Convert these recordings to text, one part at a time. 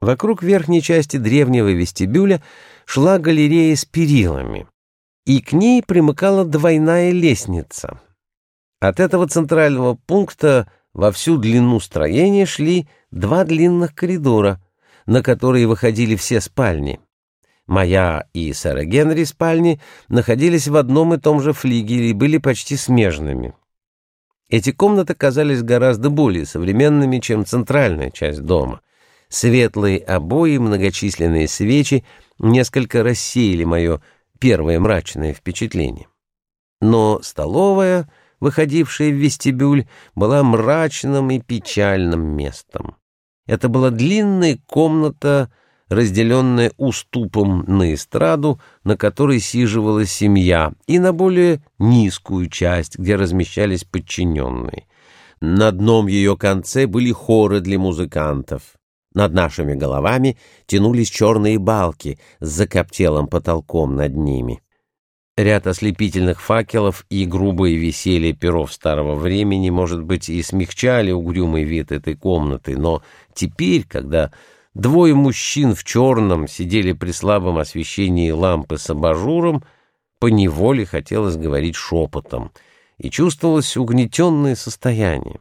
Вокруг верхней части древнего вестибюля шла галерея с перилами, и к ней примыкала двойная лестница. От этого центрального пункта во всю длину строения шли два длинных коридора, на которые выходили все спальни. Моя и сэра Генри спальни находились в одном и том же флигеле и были почти смежными. Эти комнаты казались гораздо более современными, чем центральная часть дома. Светлые обои, многочисленные свечи несколько рассеяли мое первое мрачное впечатление. Но столовая, выходившая в вестибюль, была мрачным и печальным местом. Это была длинная комната, разделенная уступом на эстраду, на которой сиживала семья, и на более низкую часть, где размещались подчиненные. На одном ее конце были хоры для музыкантов. Над нашими головами тянулись черные балки с закоптелым потолком над ними. Ряд ослепительных факелов и грубое веселье перов старого времени, может быть, и смягчали угрюмый вид этой комнаты, но теперь, когда двое мужчин в черном сидели при слабом освещении лампы с абажуром, поневоле хотелось говорить шепотом, и чувствовалось угнетенное состояние.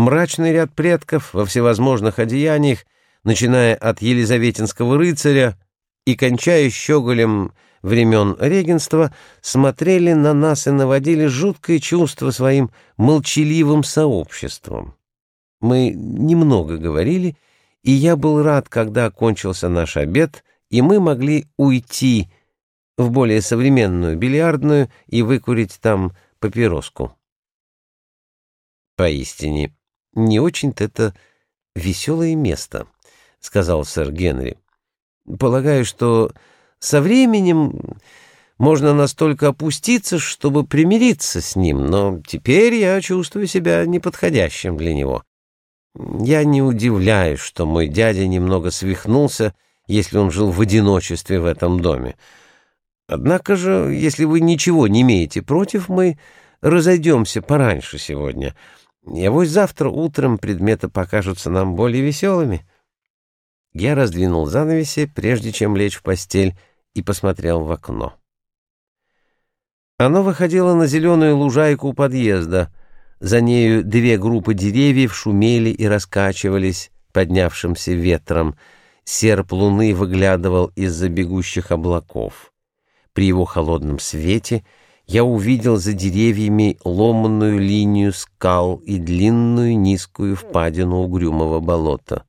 Мрачный ряд предков во всевозможных одеяниях, начиная от елизаветинского рыцаря и кончая щеголем времен регенства, смотрели на нас и наводили жуткое чувство своим молчаливым сообществом. Мы немного говорили, и я был рад, когда окончился наш обед, и мы могли уйти в более современную бильярдную и выкурить там папироску. Поистине, не очень-то это веселое место, — сказал сэр Генри. Полагаю, что со временем можно настолько опуститься, чтобы примириться с ним, но теперь я чувствую себя неподходящим для него. Я не удивляюсь, что мой дядя немного свихнулся, если он жил в одиночестве в этом доме. Однако же, если вы ничего не имеете против, мы разойдемся пораньше сегодня — Небось, завтра утром предметы покажутся нам более веселыми. Я раздвинул занавеси, прежде чем лечь в постель, и посмотрел в окно. Оно выходило на зеленую лужайку у подъезда. За нею две группы деревьев шумели и раскачивались поднявшимся ветром. Серп луны выглядывал из-за бегущих облаков. При его холодном свете — я увидел за деревьями ломанную линию скал и длинную низкую впадину угрюмого болота.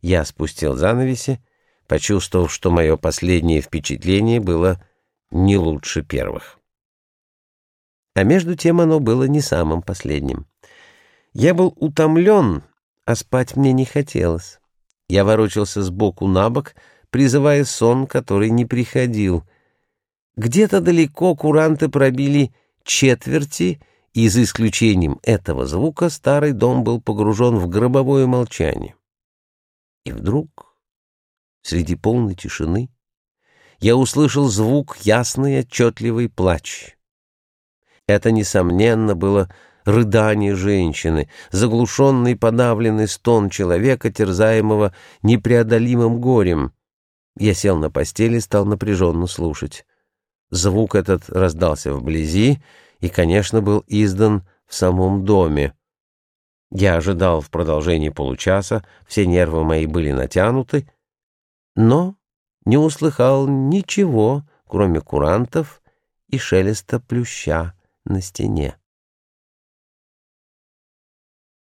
Я спустил занавеси, почувствовав, что мое последнее впечатление было не лучше первых. А между тем оно было не самым последним. Я был утомлен, а спать мне не хотелось. Я ворочался сбоку на бок, призывая сон, который не приходил — где-то далеко куранты пробили четверти, и за исключением этого звука старый дом был погружен в гробовое молчание. И вдруг, среди полной тишины, я услышал звук ясный отчетливый плач. Это, несомненно, было рыдание женщины, заглушенный подавленный стон человека, терзаемого непреодолимым горем. Я сел на постели и стал напряженно слушать. Звук этот раздался вблизи и, конечно, был издан в самом доме. Я ожидал в продолжении получаса, все нервы мои были натянуты, но не услыхал ничего, кроме курантов и шелеста плюща на стене.